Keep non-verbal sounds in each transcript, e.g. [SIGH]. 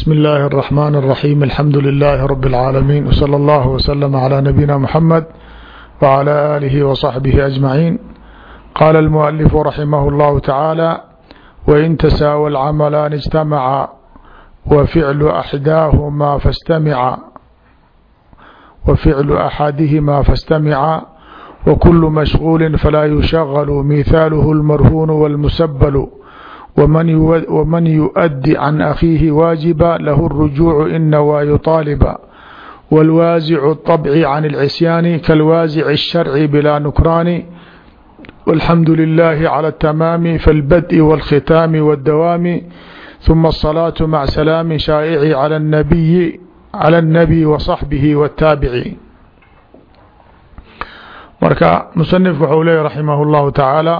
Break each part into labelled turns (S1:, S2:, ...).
S1: بسم الله الرحمن الرحيم الحمد لله رب العالمين وصلى الله وسلم على نبينا محمد وعلى آله وصحبه أجمعين قال المؤلف رحمه الله تعالى وإن تساوى العملان اجتمعا وفعل أحداهما فاستمعا وفعل أحدهما فاستمعا وكل مشغول فلا يشغل مثاله المرهون والمسبل ومن يؤدي عن أخيه واجبا له الرجوع إن ويطالبا والوازع الطبع عن العسيان كالوازع الشرع بلا نكران والحمد لله على التمام فالبدء والختام والدوام ثم الصلاة مع سلام شائع على النبي على النبي وصحبه والتابعين marka musanifku waxuu leeyay raximah اllahu tacaala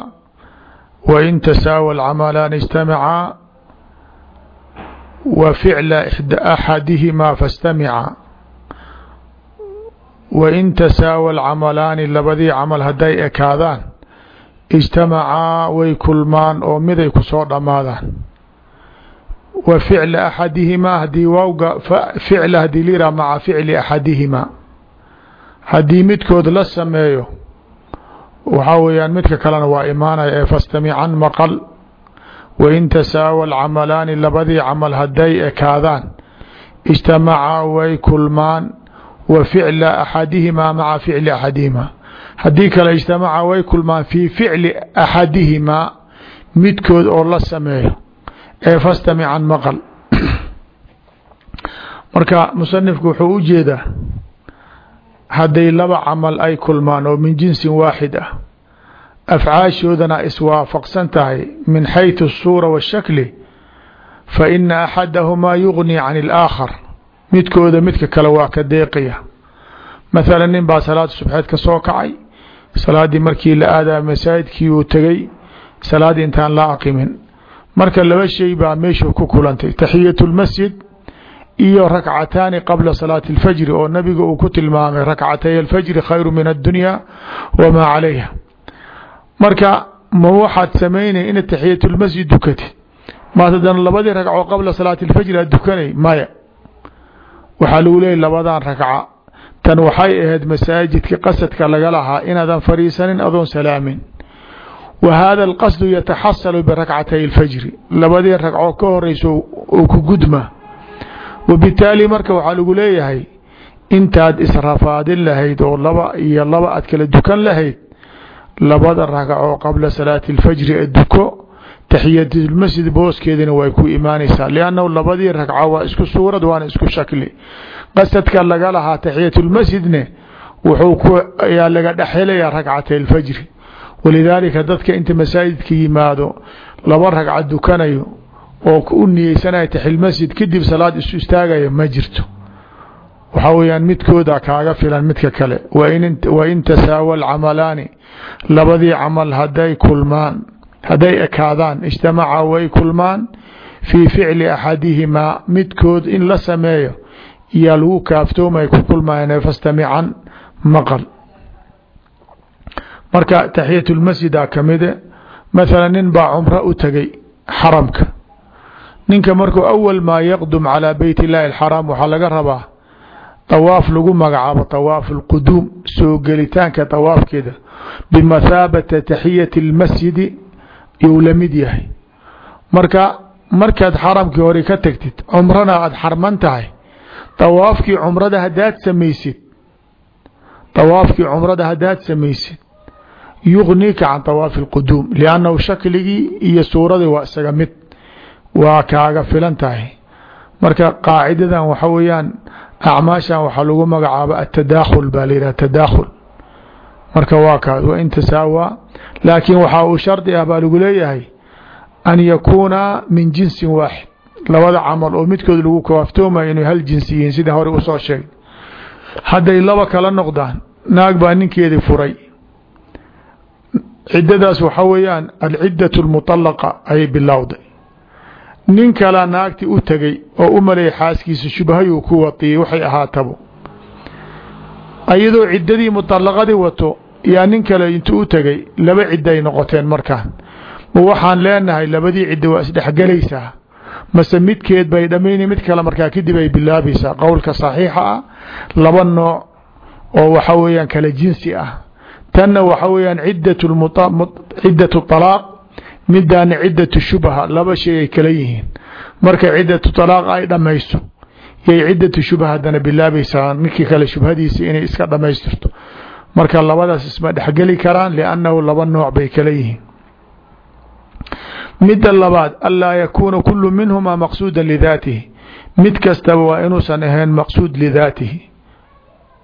S1: wain tasaawa alcamalaan ijtamacaa wa ficla axadihimaa fastamica wain tasaawa alcamalaani labadii camal hadday ekaadaan ijtamacaa way kulmaan oo miday ku soo dhammaadaan wa ficla axadihimaa haddii waawga ficla haddii lira maca ficli haddii midkood la sameeyo waxaa weeyaan midka kalena waa imaanaya ee fastamican maqal wain tasaawa alcamalaani labadii camal hadday ekaadaan ijtamacaa way kulmaan wa ficla axadihimaa maca ficli axadihimaa. Haddii kale ijtamaca way kulmaan fii ficli axadihimaa midkood oo la sameeyo ee fastamican maqal. [CLEARS THROAT] Marka musanifku wuxuu u jeedaa hadday laba camal ay kulmaan oo min jinsin waaxid ah afcaashoodana iswaafaqsan tahay min xayثu الsuura wالshakli fa ina axadahumaa yugni can اlaakhar midkooda midka kale waa ka deeqaya mathala nin baa salaada subxeed ka soo kacay salaaddii markii la aadaa masaajidkii uu tegey salaaddii intaan la aqimin marka laba shay baa meeshuu ku kulantay taxiyaة اlmasjid iyo rakcataani qabla salaati اlfajri oo nabiga uu ku tilmaamay rakcatay alfajri khayru min addunya wamaa calayha marka ma waxaad samaynay ina taxiyat lmasjid dukatid maad haddana labadii ragco qabla salaati اlfajri aad dukanay maya waxaa lagu leeyay labadan ragca tan waxay ahayd masaajidka qasadka laga lahaa inaadan fariisanin adoon salaamin wa hada alqasdu yataxasalu birakcatay اlfajri labadii ragco ka horeyso oo ku gudma wabitaali marka waxaa lagu leeyahay intaad israfaadin lahayd oo laba iyo laba aad kala dukan lahayd labada ragco qabla salaati اlfajri ee duko taxiyatulmasjid booskeedina way ku imaanaysaa liannahu labadii ragco waa isku suurad waana isku shakli qasadka laga lahaa taxiyatulmasjidne wuxuu ayaa laga dhexhelayaa ragcatay اlfajri walidaalika dadka inta masaajidka yimaado laba ragca dukanayo oo u niyeysanaya taxilmasjid kadib salaad isu istaagaya ma jirto. Waxaa weyaan midkooda kaaga filan midka kale. Wain tasaawa alcamalaani labadii camal haday kulmaan hadday ekaadaan ijtamaca way kulmaan fii ficli axadihimaa midkood in la sameeyo iyaa lagu kaaftoomay ku kulmayan fastamican maqal. Marka taxiyat lmasjida kamide mathala nin baa cumro u tegay xaramka ninka markuu awal maa yaqdum calaa beyt illaahi alxaraam waxaa laga rabaa tawaaf lagu magacaabo tawaaf alquduum soo gelitaanka tawaafkeeda bimathaabata taxiyati اlmasjidi you la mid yahay. Marka markaad xaramkii hore ka tagtid cumrana aada xarman tahay tawaafkii cumrada hadaad samaysid tawaafkii cumrada haddaad samaysid yugnika can tawaafi اlquduum liannahu shakligii iyo suuradii waa isaga mid waa kaaga filan tahay marka qaacidadan waxa weeyaan acmaashan waxaa lagu magacaaba atadaakhul baa la tadaakhul marka waa kaas wain tasaawaa laakiin waxaa uu shardi ah baa lagu leeyahay an yakuuna min jinsin waaxid labada camal oo midkood lagu kaaftoomayo inay hal jinsi yihiin sida hore u soo sheegay hadday laba kala noqdaan naag baa ninkeedii furay. Ciddadaas waxaa weeyaan alciddat اlmutalaqa ayay bilowday nin kala naagti u tegay oo u maleeyay xaaskiisa shubhayuu ku watiyey waxay ahaatabo. Ayadoo ciddadii muطalaqadii wato yaa nin kale intuu u tegay laba cidday noqoteen markaan. Ma waxaan leenahay labadii cidda waa isdhexgelaysaa mase midkeed bay dhammayni mid kale markaa kadib ay bilaabaysaa. Qowlka saxiixa ah laba nooc oo waxa weeyaan kala jinsi ah. Tanna waxa weeyaan ciddatu طalaaq midaana ciddatu shubha laba shay ay kala yihiin. Marka ciddatu طalaaq ay dhammaysto yay ciddatu shubha haddana bilaabaysaa ninkii kale shubhadiisa inay iska dhammaystirto marka labadaas isma dhexgeli karaan liannahu laba nooc bay kala yihiin. Midda labaad anlaa yakuuna kulu minhumaa maqsuuda lidaatihi. Mid kastaba waa inuusan ahayn maqsuud lidaatihi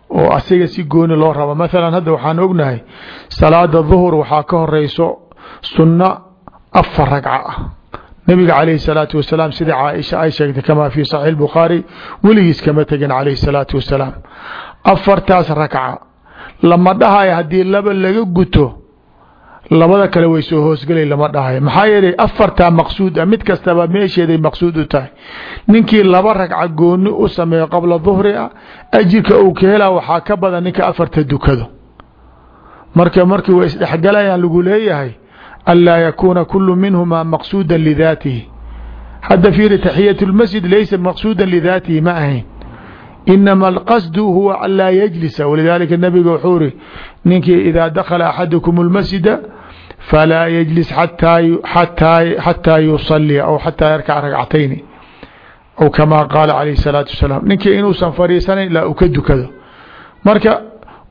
S1: oo asiga si gooni loo rabo. Mathalan hadda waxaan ognahay salaada duhur waxaa ka horeyso sunno afar ragca ah. Nabiga calayhi salaatu wasalaam sida caaisha ay sheegtay kamaa fii saxiix bukhaari weligiis kama tegin calayhi salaatu wasalaam. Afartaas ragca lama dhahayo haddii laba laga guto labada kale way soo hoosgelay lama dhahayo maxaa yeelay afartaa maqsuud ah mid kastaba meesheeday maqsuud u tahay. Ninkii laba ragca gooni u sameeyo qabla duhri ah ajirka uu ka helaa waxaa ka badan ninka afarta dukado. Marka markii way isdhexgalayaan lagu leeyahay anlaa yakuuna kulu minhumaa maqsuuda lidaatihi hadda fiiri taxiyat lmasjid laysa maqsuuda lidaatihi ma ahayn inama alqasdu huwa an laa yajlisa walidaalika nabiga wuxuu iri ninkii idaa dakhala axadukum اlmasjida falaa yجlis xatىa yuصalia aw xatىa yarkac ragcatayni aw kama qaala calayh الsalaaةu wasalaam ninkii inuusan fariisanayn ilaa uu ka dukado marka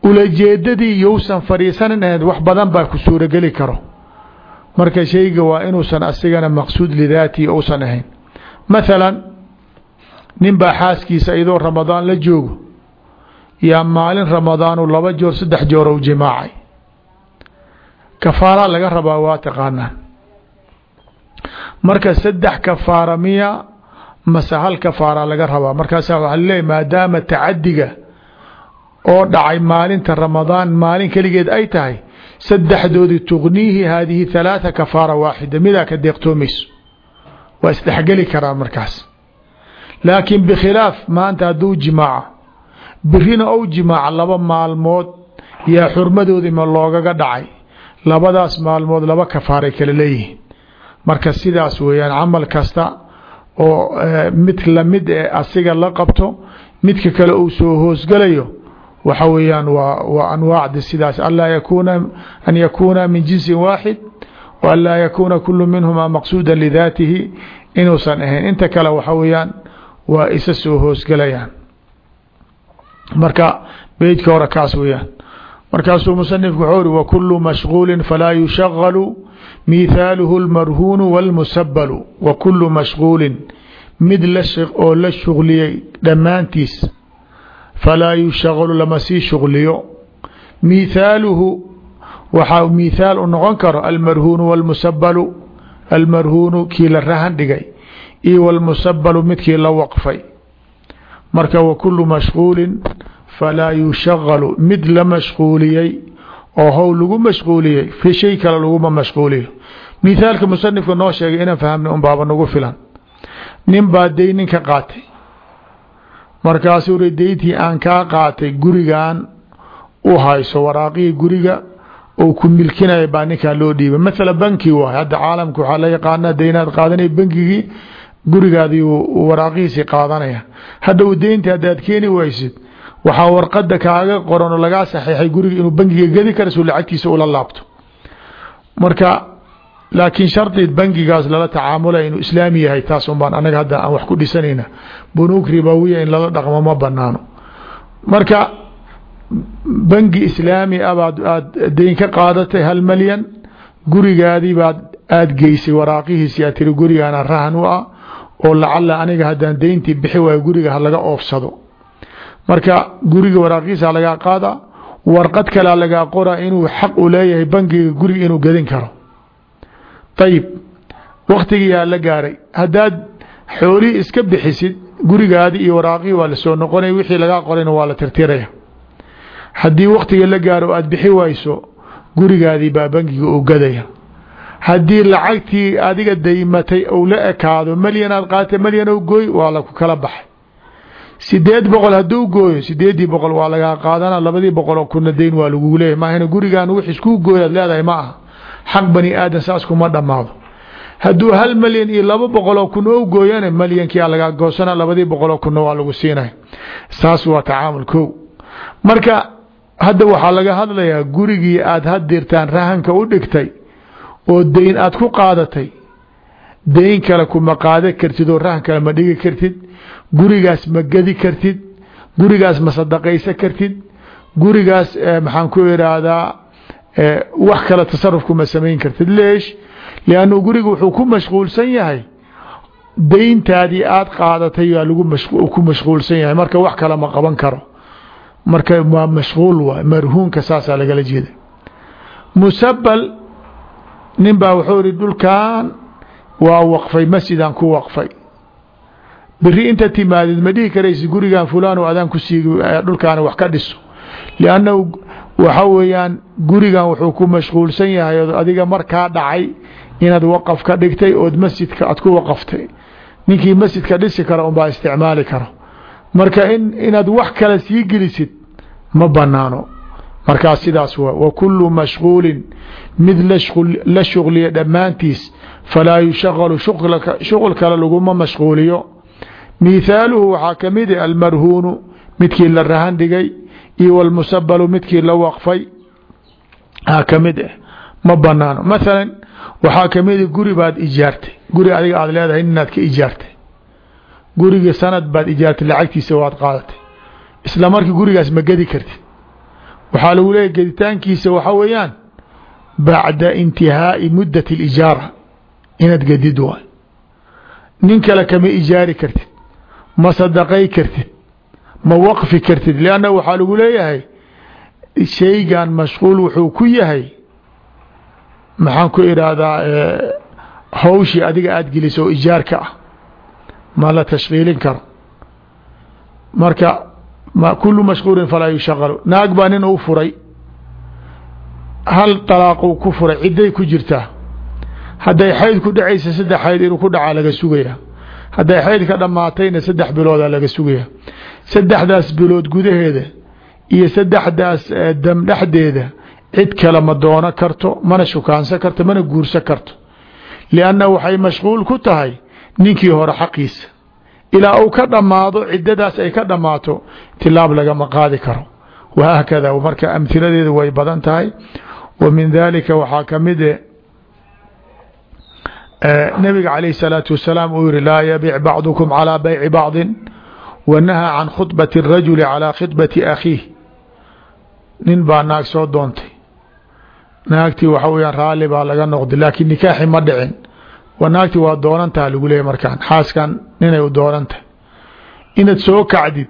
S1: ulajeedadii yousan fariisanan ahayd wax badan baa ku suurogeli karo marka shayga waa inuusan asigana maqsuud lidaatihi uusan ahayn. Mathala nin baa xaaskiisa iyadoo ramadaan la joogo yaa maalin ramadaanu laba joor saddex joor u jimaacay. Kafaara laga rabaa waa taqaanaa marka saddex kafaara miya mase hal kafaara laga rabaa. Markaasa waxaa laleeyahy maadaama tacadiga oo dhacay maalinta ramadaan maalin keligeed ay tahay saddexdoodii tugniihi haadihi halaatha kafaara waaxida. Midaa ka deeqtoomayso? Waa isdhexgeli karaa markaas. Laakiin bikhilaaf maanta hadduu jimaaco birina ou jimaaca laba maalmood yaa xurmadoodii ma loogaga dhacay. Labadaas maalmood laba kafaaray kala leeyihiin. Marka sidaas weeyaan camal kasta oo mid la mid ee asiga la qabto midka kale uu soo hoosgalayo waxa weeyaan wa waa anwaacda sidaas. Anlaa yakuna an yakuuna min jinsi waaxid wa an laa yakuuna kulu minhuma maqsuuda lidaatihi inuusan ahayn. Inta kale waxa weeyaan waa isa soo hoosgelayaan marka beytka hore kaas weeyaan. Markaasuu musanifku wuxuu uri wakulu mashquuli falaa yushagalu miithaaluhu اlmarhuunu wاlmusabalu wakulu mashquulin mid oo la shugliyey dhammaantiis falaa yushagalu lama sii shugliyo mithaaluhu waxaa mithaal u noqon karo almarhuunu wاlmusabalu almarhuunu kii la rahan dhigay iyo wاlmusabalu midkii la waqfay marka wakulu mashquulin falaa yushagalu mid la mashquuliyey oo how lagu mashquuliyey fi shay kale laguma mashquuliyo mithaalka musanifka noo sheegay inaan fahmna un baaba nagu filan nin baa day ninka qaatay markaasuu ri deyntii aan kaa qaatay gurigan u hayso waraaqihii guriga ou ku milkinaya baa ninkaa loo dhiibay. Mathala banki waay hadda caalamka waxaa la yaqaanaa deynaad qaadanay bankigii gurigaadii waraaqihiisii qaadanaya. Hadhow deyntii haddaad keeni waysid waxaa warqada kaaga qoran oo lagaa saxiixay guriga inuu bangiga gedi kara suu lacagtiisa ula laabto. Marka laakiin shardi bangigaas lala tacaamulay inuu islaami yahay taas un baan anaga hadda aan wax ku dhisanayna bunuug ribawiya in lala dhaqmo ma banaano marka bangi islaami ah baad aada deyn ka qaadatay hal malyan gurigaadii baad aada geysay waraaqihiisi aad tiri gurigaana rahan u ah oo lacala aniga haddaan deyntii bixi waayo guriga ha laga oofsado. Marka guriga waraaqiisa lagaa qaada warqad kalea lagaa qora inuu xaq u leeyahay bangiga guriga inuu gedin karo ayib waktigiyaa la gaaray. Haddaad xoolihii iska bixisid gurigaadii iyo waraaqihii waa la soo noqonaya wixii lagaa qorayna waa la tirtiraya. Haddii waktiga la gaaro aad bixi wayso gurigaadii baa bangiga u gadaya. Haddii lacagtii adiga daymatay ou la ekaado malyan aad qaata malyan o gooy waa laku kala baxay. Sideed boqol hadduu gooyo sideedii boqol waa lagaa qaadana labadii boqol oo kuna dayn waa lagugu leeyahy maahana gurigaan wix iskuu gooyaad leedahay ma aha xaq bani aadan saas kuma dhammaado. Hadduu hal malyan iyo laba boqoloo kun oo gooyana malyankia lagaa goosana labadii boqoloo kunna waa lagu siinaya saas waa tacaamul kow. Marka hadda waxaa laga hadlayaa gurigii aad hadirtaan rahanka u dhigtay oo dayn aad ku qaadatay. Dayn kale kuma qaadan kartid oo rahan kale ma dhigi kartid. Gurigaas ma gedi kartid. Gurigaas ma sadaqaysan kartid. Gurigaas maxaan ku iraahdaa wax kale tasarufku ma samayn kartid. Leesh liannu guriga wuxuu ku mashquulsan yahay. Dayntaadii aad qaadatay yaa lagu ku mashquulsan yahay. Marka wax kale ma qaban karo. Marka waa mashquul waay marhuunka saasaa lagala jeeda. Musabal nin baa wuxuu ihi dhulkan waa waqfay masjidaan ku waqfay. Beri inta timaadid ma dhihi karaysa gurigan fulaan oo adaan ku sii dhulkaana wax ka dhiso. Liannahu waxa weeyaan gurigan wuxuu ku mashquulsan yahay adiga markaa dhacay inaad waqaf ka dhigtay ood masjidka aad ku waqaftay. Ninkii masjidka dhisi kara unbaa isticmaali karo. Marka in inaad wax kale sii gelisid ma banaano markaas sidaas waa wa kulu mashquulin. Mid la shuqliya dhammaantiis falaa yushaqalu shuqul kale laguma mashquuliyo. Mithaaluhu waxaa ka mid ah almarhuunu midkii la rahan dhigay iyo walmusabalu midkii la waqfay aa ka mid ah ma banaano mathalan waxaa ka mid a guri baad ijaartay. Guri adiga aad leedahay inaad ka ijaartay. Gurigii sanad baad ijaartay lacagtiisa waad qaadatay. Isla markii gurigaas ma gedi kartid. Waxaa lagu leeyahy geditaankiisa waxa weeyaan bacda intihaa'i muddat اlijaara inaad gedid waay. Nin kale kama ijaari kartid ma sadaqay kartid ma waqfi kartid lanna waxaa lagu leeyahay shaygan mashquul wuxuu ku yahay maxaan ku idhaahdaa hawshii adiga aada gelisa oo ijaarka ah ma la tashkiilin karo. Marka kulu mashquulin falaa yushaqalu. Naag baa nin u furay. Hal طalaaquu ku furay ciday ku jirtaa. Hadday xayd ku dhacaysa saddex xayd inuu ku dhacaa laga sugaya hadday xayd ka dhammaatayna saddex biloodaa laga sugaya saddexdaas bilood gudaheeda iyo saddexdaas eh, dam dhexdeeda cid kale ma doono karto mana shukaansan karto mana guursan karto. Lianna waxay mashquul ku tahay ninkii hore xaqiisa. Ilaa uu ka dhammaado ciddadaas ay ka dhammaato tilaab lagama qaadi karo. Wahakada marka amhiladeedu way badan tahay. Wa min daalika waxaa ka mid eh, eh, e nabiga calayh salaatu wasalaam uu yihi laa yabic bacdukum calaa bayci bacdin wanahaa can khudbati arajuli calaa khidbati akhiih nin baa naag soo doontay. Naagtii waxa weyaan raalli baa laga noqday laakiin nikaaxi ma dhicin. Wa naagtii waa doonantaha lagu leeyay markaan xaaskan ninay u doonantahay. Inaad soo kacdid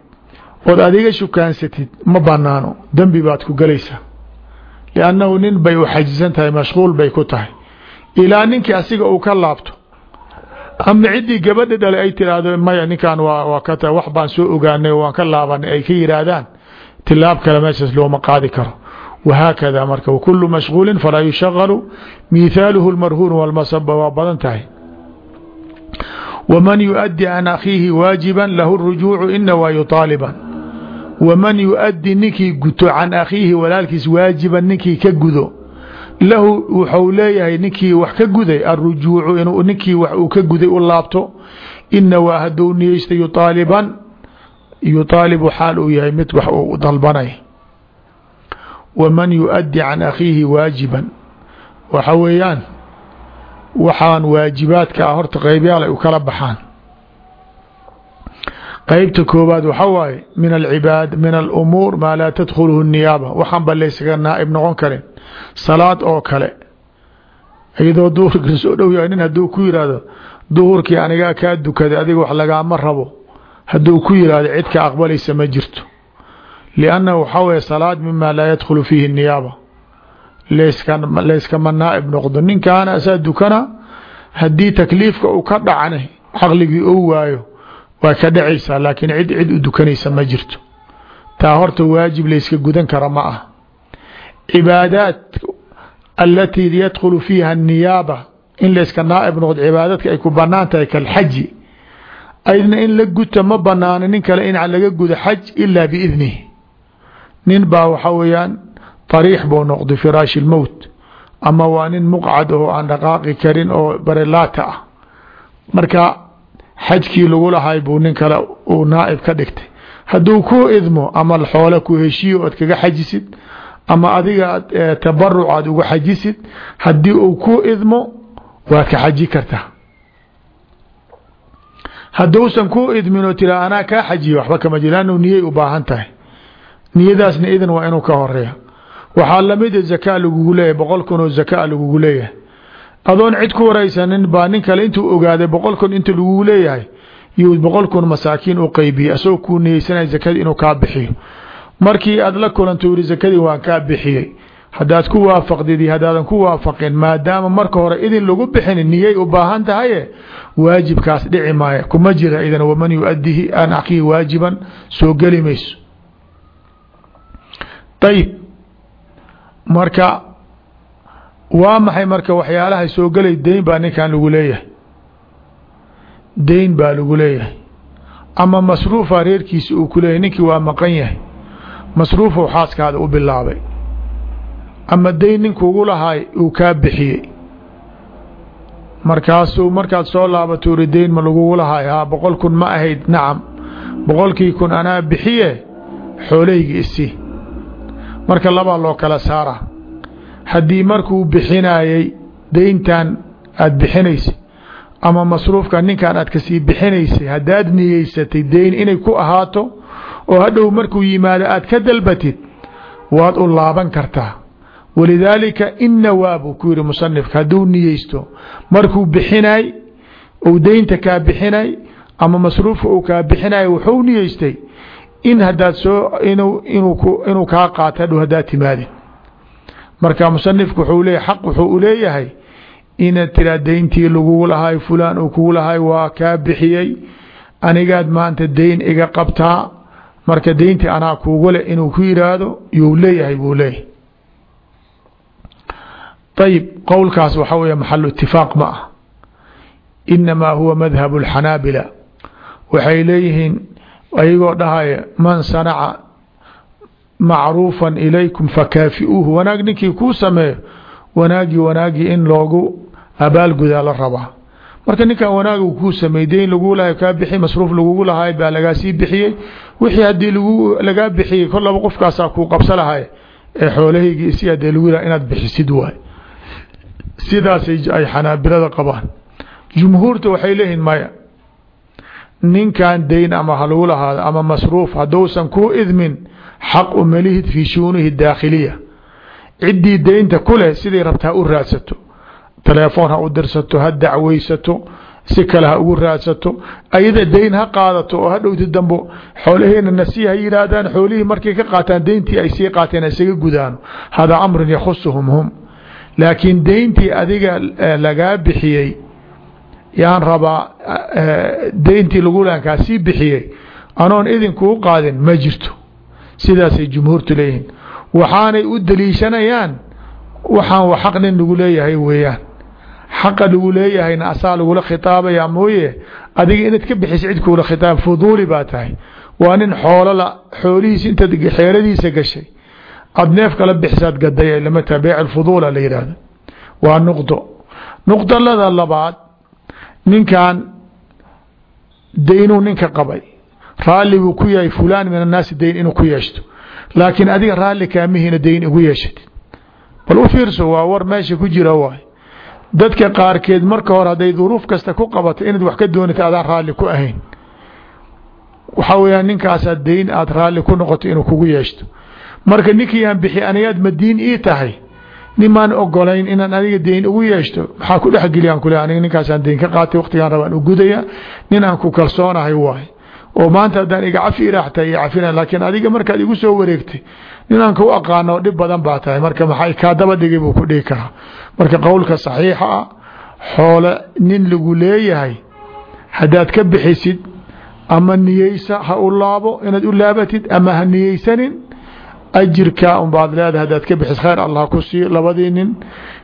S1: ood adiga shukaansatid ma banaano dembi baad ku gelaysaa liannahu nin bay u xajisan tahay mashquul bay ku tahay. Ilaa ninkii asiga uu ka laabto ama ciddii gabadha dhalay ay tiraahdo maya ninkan waa waa ka tahay wax baan soo ogaanay waan ka laabanay ay ka yidhaahdaan tilaab kale meeshaas looma qaadi karo wahaakada marka wakulu mashquulin falaa yushagalu mithaaluhu lmarhuun walmasaba waa badan tahay waman yuؤdi can akhiihi waajiba lahu rujuucu ina waa yuطaaliban waman yuؤdi ninkii guto can akhiihi walaalkiis waajiban ninkii ka gudo lahu wuxuu leeyahay ninkii wax ka guday arujuucu inuu ninkii wax uu ka guday u laabto ina waa haduu niyeysta yuaaliban yuaalibu xaal uu yahay mid wax uu dalbanay. Waman yuؤdi can akhiihi waajiban waxa weeyaan waxaan waajibaadka ah horta qeybyaal u kala baxaan. Qeybta koobaad waxa waaye min alcibaad min alumuur maa laa tadkhuluhu niyaaba waxaan ba laysaga naaib noqon karin salaad oo kale. Iyadoo duhurka soo dhow yahay nin hadduu ku yihahdo duhurkii anigaa kaa dukaday adiga wax lagaama rabo. Hadduu ku yihahdo cid ka aqbalaysa ma jirto. Liannahu waxaa weye salaad mima laa yadkhulu fiihi niyaaba. Layskama naaib noqdo. Ninkaana asaa dukana haddii takliifka uu ka dhacna caqligii ou waayo waa ka dhacaysaa laakiin cid cid u dukanaysa ma jirto. Taa horta waajib layska gudan kara ma ah cibaadaat alatii yadkhulu fiiha الniyaaba in layska naaib noqdo cibaadadka ay ku banaan tahay kalxaji aydna in la guta ma banaano nin kale in laga gudo xaj ilaa biidnihi nin baa waxa weeyaan طariix buu noqday firaashi اlmowt ama waa nin muqcad oo aan dhaqaaqi karin oo barelaata ah marka xajkii lagu lahay buu nin kale uu naaib ka dhigtay hadduu ku idmo ama xoole ku heshiyo ood kaga xajisid ama adiga tabaruc aad uga xajisid haddii uu ku idmo waad ka xaji kartaa hadduusan ku idmin oo tira anaa kaa xajiyo waxba kama jir lannu niyay u baahan tahay. Niyadaasna idan waa inuu ka horreeya waxaa lamida zakaa lagugu leeyahay boqol kun oo zakaa lagugu leeyahay. Adoon cid ku waraysanin baa nin kale intuu ogaaday boqol kun inta lagugu leeyahay yuu boqol kun masaakiin u qeybiyey asagoo kuu niyeysanaya zakadii inuu kaa bixiyo markii aad la kulanto yiri zakadii waan kaa bixiyey. Haddaad ku waafaqdid haddaadan ku waafaqin maadaama marka hore idin lagu bixin niyay u baahan tahaye waajibkaas dhici maaya kuma jira idan waman yuadihi an akhihi waajiban soo geli mayso. Ayib marka waa maxay marka waxyaalaha soo gelay? Deyn baa ninkan lagu leeyahay. Deyn baa lagu leeyahay. Ama masruufa reerkiisa uu ku leeyahay ninkii waa maqan yahay masruufow xaaskaada u bilaabay. Ama deyn ninkuugu lahaay uu kaa bixiyey. Markaasuu markaad soo laabato uri deyn ma lagugu lahaay haa boqol kun ma ahayd nacam. Boqolkii kun anaa bixiye xoolahaygi isii marka labaa loo kala saara haddii markuu bixinayey deyntan aad bixinaysay ama masruufka ninkan aad ka sii bixinaysay haddaad niyeysatay deyn inay ku ahaato oo hadhow markuu yimaado aad ka dalbatid waad u laaban kartaa. Walidaalika ina waa buu ku yihi musanifka hadduu niyeysto markuu bixinay uu deynta kaa bixinay ama masruufka uu kaa bixinay wuxuu niyeystay in hadaad soo inuu kaa qaato hadhow haddaad timaadid. Marka musanifku wuxuu leeyahy xaq wuxuu u leeyahay inaad tiraa deyntii lagugu lahay fulaan uu kugu lahay waa kaa bixiyey anigaad maanta deyn iga qabtaa marka deyntii anaa kuugu leh inuu ku yidhaahdo yuu leeyahay buu leeyahay. Ayib qowlkaas waxaa weeye maxalu itifaaq ma ah inamaa huwa madhabu اlxanaabila waxay leeyihiin ayagoo dhahaya man sanaca macruufa ilaykum fakaafiuuhu. Wanaag ninkii kuu sameeyo wanaagii wanaagii in loogu abaalgudaa la rabaa marka ninkan wanaag kuu sameey deyn lagu lahay kaa bixi masruuf lagugu lahay baa lagaa sii bixiyey. Wixii haddii lagaa bixiyey kol laba qofkaasaa kuu lahay ee xoolahaygii isi hadee lagu laha inaad bixisid waay. Sidaasay ay xanaabilada qabaan. Jumhuurta waxay leeyihiin maya ninkan deyn ama halagu lahaado ama masruuf hadduusan kuu idmin xaq umalihid fii shuunihi daakhiliya. Ciddii deynta ku leh siday rabta ha u raadsato telefoon ha u dirsato ha dacweysato si kale ha ugu raadsato ayada deyn ha qaadato oo hadhowti dambo xoolaheena ha yihaahdaan xoolihii markay ka qaataan deyntii ay sii qaateen isaga gudaano hada amrun yakhusuhum hum. Laakiin deyntii adiga lagaa bixiyey yaan rabaa deyntii lagulankaa sii bixiyey anoon idinkuu qaadin ma jirto. Sidaasay jumhuurtu leeyihiin. Waxaanay u daliishanayaan waxaan wa xaq nin lagu leeyahay weeyaan xaqa lagu leeyahayna asaa lagula khitaabaya mooye? Adiga inaad ka bixisa cid kuula khitaab fuduuli baa tahay. Waa nin xoolola xoolihiisa intaad xeeladiisa gashay. Aada neef kala bixisaad gadaya lama taha beyc alfuduula la yidhaahdo waa nuqdo. Nuqdalada labaad ninkan daynuu ninka qabay. Raalli buu ku yahay fulaan min annaasi dayn inuu ku yeeshto. Laakiin adiga raalli kaamihina dayn igu yeeshatid bal u fiirso waa war meesha ku jira waay dadka qaarkeed marka hore hadday duruuf kasta ku qabato inaad wax ka doonata adaan raalli ku ahayn. Waxaa weyaan ninkaasaad dayn aada raalli ku noqoto inuu kugu yeeshto. Marka ninkii aan bixi anigaad madiin ii tahay? Nimaan ogolayn inaan adiga deyn ugu yeeshto? Maxaa ku dhexgeliyaan kule? Aniga ninkaasaan deyn ka qaatay waqtigaan rabaan u gudaya nin aan ku kalsoonahay waay. Oo maanta haddaan iga cafi iraaxta iyo cafina laakiin adiga markaad igu soo wareegtay ninaan ku aqaano dhib badan baa tahay. Marka maxay kaa daba dhigay buu ku dhigi karaa marka qowlka saxiixa ah xoole nin lagu leeyahay haddaad ka bixisid ama niyeysa ha u laabo inaad u laabatid ama ha niyeysanin ajirkaa unbaad leedahay haddaad ka bixis khayr allah ku siiyo labadii nin.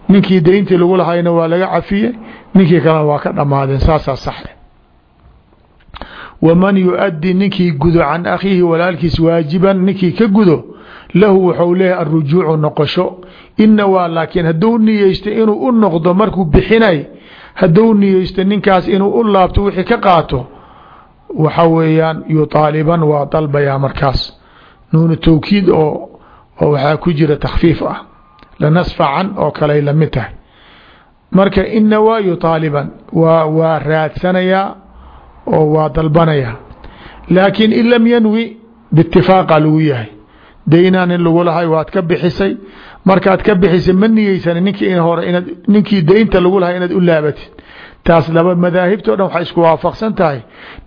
S1: Ninkii dayntii lagu lahayna waa laga cafiyey ninkii kalena waa ka dhammaadeen. Saasaa saxe waman yu-addi ninkii gudo can akhiihi walaalkiis waajiban ninkii ka gudo lahu wuxuu leeyahay arujuucu noqosho ina waa laakiin hadduu niyeysto inuu u noqdo markuu bixinay hadduu niyeysto ninkaas inuu u laabto wixii ka qaato waxa weeyaan yuطaaliban waa dalbayaa markaas. Nuunu tawkiid oo waxaa ku jira takfiif ah. Lanasfacan oo kaley la mid tahay. Marka ina waa yuطaaliban waa waa raadsanayaa oo waa dalbanaya laakiin in lam yanwi biitifaaqa lagu yahay. Daynaan in lagu lahay waad ka bixisay markaad ka bixisay ma niyeysan ninkii hore inaad ninkii daynta lagu lahay inaad u laabatid taas laba madaahibto dhan waxay isku waafaqsan tahay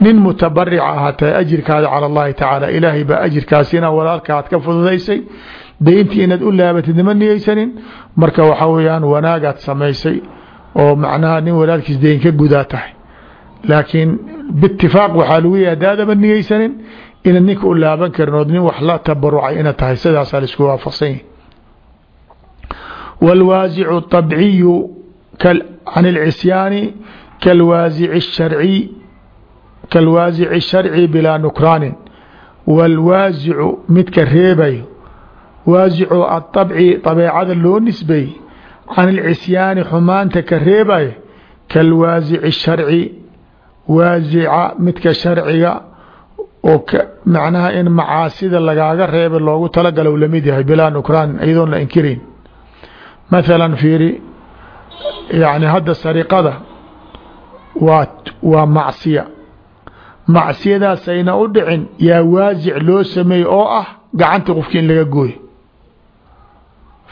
S1: nin mutabaric ahaa ajirkaada cala allahi tacaala ilaahay baa ajirkaasina walaalkaad ka fududaysay. Dayntii inaad u laabatid ma niyeysanin marka waxa weeyaan wanaagaad samaysay oo macnaha nin walaalkiis dayn ka gudaa tahay. Laakiin biitifaaq waxaa lagu yahay hadaadaba niyeysanin inaad ninka u laaban karin ood nin wax la tabarucay ina tahay sidaasaa la isku waafaqsan yahi wاlwaasicu طabciyu can اlcisyaani kalwaasici الsharci kalwaasici الsharci bilaa nukraanin wاlwaasicu midka reebayo waasicu aطabci طabeecada loo nisbay can اlcisyaani xumaanta ka reebayo kalwaasici الsharci waasica midka sharciga oo macnaha in macaasida lagaaga reeba loogu talagalo lamid yahay bilaa nukraanin iyadoon la inkirayn mathalan fiiri yani hadda sariqada waa waa macsiya. Macsiyadaasayna u dhicin yaa waasic loo sameeyey oo ah gacanta qofki in laga gooyo.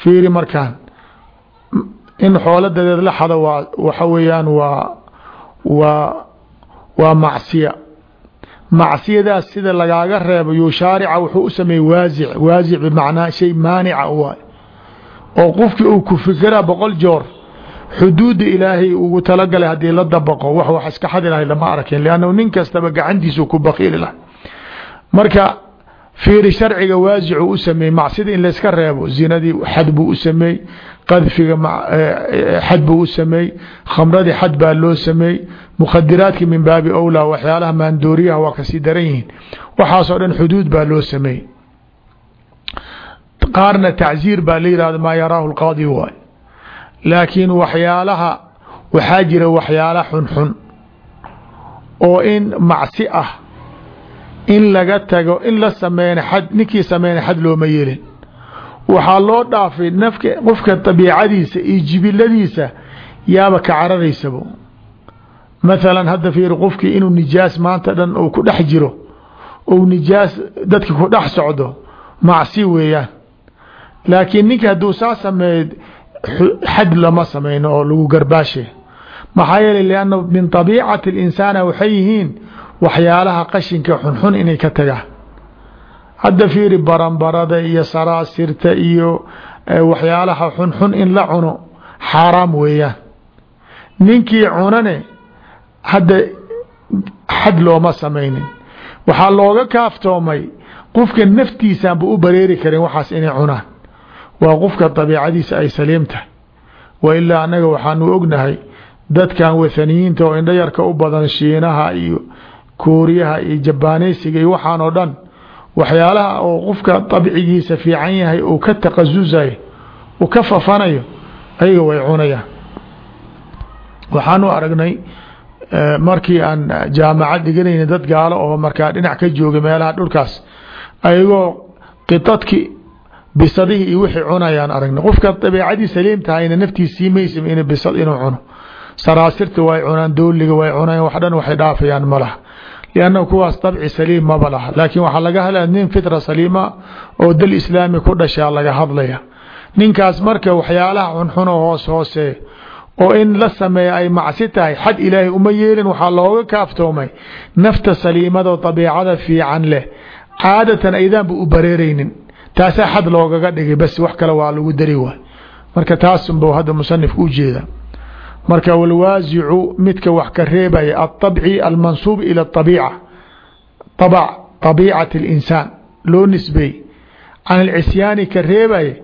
S1: Fiiri markaan in xoolo dadeed la xado waa waxa weeyaan waa waa waa macsiya. Macsiyadaas sida lagaaga reebo yuu shaarica wuxuu u sameeyey waasic. Waasic bimacnaa shay maanica waay oo qofkii uu ku fikiraa boqol joor xuduudda ilaahay ugu talagalay haddii la dabaqo wax wax iska xadi lahay lama arkin liannahu nin kastaba gacantiisu ku bakiili lahay. Marka fiiri sharciga waasicuu u sameeyey macsida in layska reebo zinadii xad buu u sameeyey qadfiga xad buu u sameeyey khamradii xad baa loo sameeyey mukhadiraadki min baabi owlaa waxyaalaha maandooriyaha waa ka sii daran yihiin. Waxaasoo dhan xuduud baa loo sameeyey qaarna tacziir baa la yihahdo maa yaraahu lqaadi waay laakiin waxyaalaha waxaa jira waxyaala xunxun oo in macsi ah in laga tago in la sameyn xad ninkii sameyna xad looma yeelin. Waxaa loo dhaafay nafka qofka dabiicadiisa iyo jibiladiisa yaaba ka cararaysabo mathalan hadda fiiri qofkii inuu nijaas maanta dhan uu ku dhex jiro ou nijaas dadki ku dhex socdo macsi weeyaan laakiin ninka hadduu saa sameeyo xad lama sameyno oo lagu garbaashe. Maxaa yeelay lianna min طabiicati اlinsaana waxay yihiin waxyaalaha qashinka xunxun inay ka tagaan hadda fiiri baranbarada iyo saraasirta iyo waxyaalaha xunxun in la cuno xaaraam weeyaan ninkii cunane hadda xad looma sameynin waxaa looga kaaftoomay qofka naftiisaanba u bareeri karin waxaas inay cunaan waa qofka dabiicadiisa ay saliim tahay wa ilaa annaga waxaanu ognahay dadkan wathaniyiinta oo indhayarka u badan shiinaha iyo kuuriyaha iyo jabaaneysiga iyo waxaan oo dhan waxyaalaha oo qofka dabcigiisa fiican yahay uu ka taqasusayo uu ka fafanayo ayaga way cunayaan. Waxaanu aragnay markii aan jaamacad dhiganayna dad gaalo oo markaa dhinac ka joogay meelaha dhulkaas ayagoo qitadki bisadihii iyo wixii cunayaan aragnay qofka dabeicadii saliim tahayna naftiis siimaysa in bisad inuu cuno. Saraasirta way cunaan dooliga way cunayaan wax dhan waxay dhaafayaan ma lianna kuwaas dabci saliim maba laha. Laakiin waxaa laga hadlaya nin fitra saliima oo dal islaami ku dhashaa laga hadlaya. Ninkaas marka waxyaalaha xunxuno hoos hoose oo in la sameeya ay macsi tahay xad ilaahay uma yeelin waxaa looga kaaftoomay nafta saliimado dabiicada fiican leh. Caadatan aydaanba u bareereynin taasaa xad loogaga dhigay bas wax kale waa lagu dari waay marka taasunba hadda musanifku ujeeda marka walwaasicu midka wax ka reebaya aلطabci almansuub ilى abiica abc طabiicat اlinsaan loo nisbeey can alcisyaani ka reebaya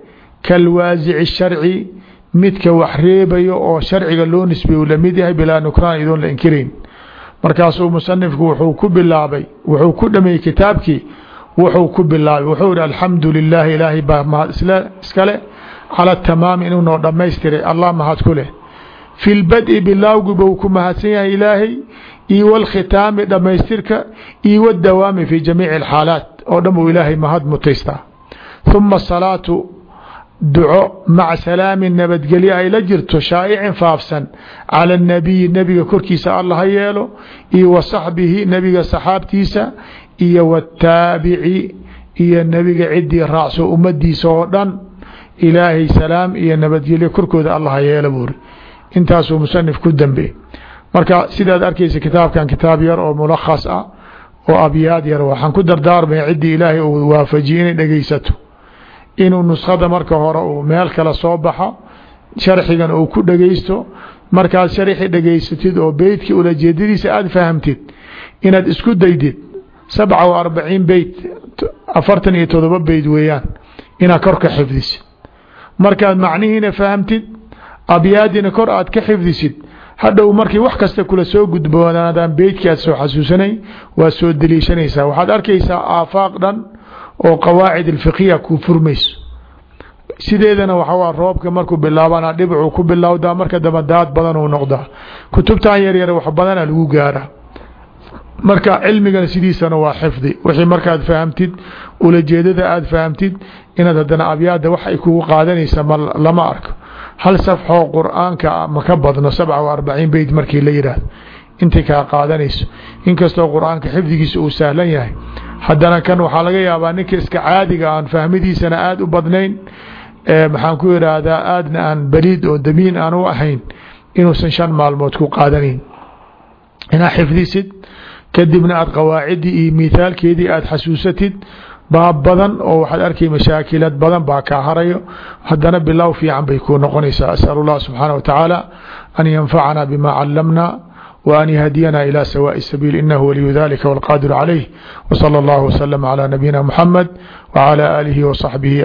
S1: kalwaasici الsharci midka wax reebayo oo sharciga loo nisbeey lamid yahay bilaa nukraan idoon la inkirayn markaasuu musanifku wuxuu ku bilaabay wuxuu ku dhameeyey kitaabkii wuxuu ku bilaabay wuxuu ihi alxamdu lilahi ilaahay baa mahad iskale cala tamaami inuu noo dhamaystiray allah mahad ku leh. Fi lbadi bilaawgi buu ku mahadsan yahay ilaahay iyo wlkhitaami dhamaystirka iyo wdawaami fi jamiici اxaalaat oo dhan buu ilaahay mahad mutaystaa. Huma salaatu duco maca salaamin nabadgelyo ay la jirto shaa'icin faafsan cala اnabiyi nebiga korkiisa alla ha yeelo iyo wa saxbihi nebiga saxaabtiisa iyo wtaabici iyo nebiga cidii raacso ummadiisa oo dhan ilaahay salaam iyo nabadgelyo korkooda alla ha yeelo buuri. Intaasuu musanif ku dambe. Marka sidaad arkaysa kitaabkan kitaab yar oo mulakhas ah oo abyaad yar waxaan ku dardaarmaya ciddii ilaahay uu waafajiye inay dhegeysato inuu nuskhada marka hore uu meel kale soo baxo sharxigan uu ku dhegeysto markaad sharxi dhegeysatid oo beytkii ulajeedadiisa aada fahamtid inaad isku daydid sabca wa arbaciin beyt afartan iyo todoba beyt weeyaan inaad kor ka xifdisid markaad macnihiina fahamtid abyaadina kor aad ka xifdisid hadhow markii wax kasta kula soo gudboonaadaan beytkii aad soo xasuusanay waa soo deliishanaysaa waxaad arkaysaa aafaaq dhan oo qawaacid alfiqhiya ku furmayso sideedana waxaa roobka markuu bilaabana dhibcuu ku bilowdaa marka damba daad badan uu noqdaa kutubtan yaryar wax badana lagu gaara marka cilmigana sidiisana waa xifdi. Wixii markaad fahamtid ulajeedada aad fahamtid inaad hadana abyaada wax ay kugu qaadanaysa ma lama arko. Hal safxoo qur'aanka ma ka badno sabca arbaciin beyt markii la yidhaahdo intay kaa qaadanayso. Inkastoo qur'aanka xifdigiisa uu sahlan yahay. Haddana kan waxaa laga yaabaa ninka iska caadiga aan fahmidiisana aada u badnayn maxaan ku idhaahdaa aadna aan baliid oo damiin aan u ahayn inuusan shan maalmood ku qaadanayn. Inaa xifdisid kadibna aad qawaaciddii iyo miithaalkeedii aada xasuusatid baab badan oo waxaad arkay mashaakilad badan baa kaa harayo. Haddana bilow fiican bay kuu noqonaysaa. Asalu allah subxaana wa tacaala an yanfacana bima calamna wa an yahdiyanaa ilaa sawaaءi sabiil inahu waliyu dalika walqaadiru calayh. Wsala اllah wslama calaa nabiyina muxamed wcalaa aalihi wasaxbihi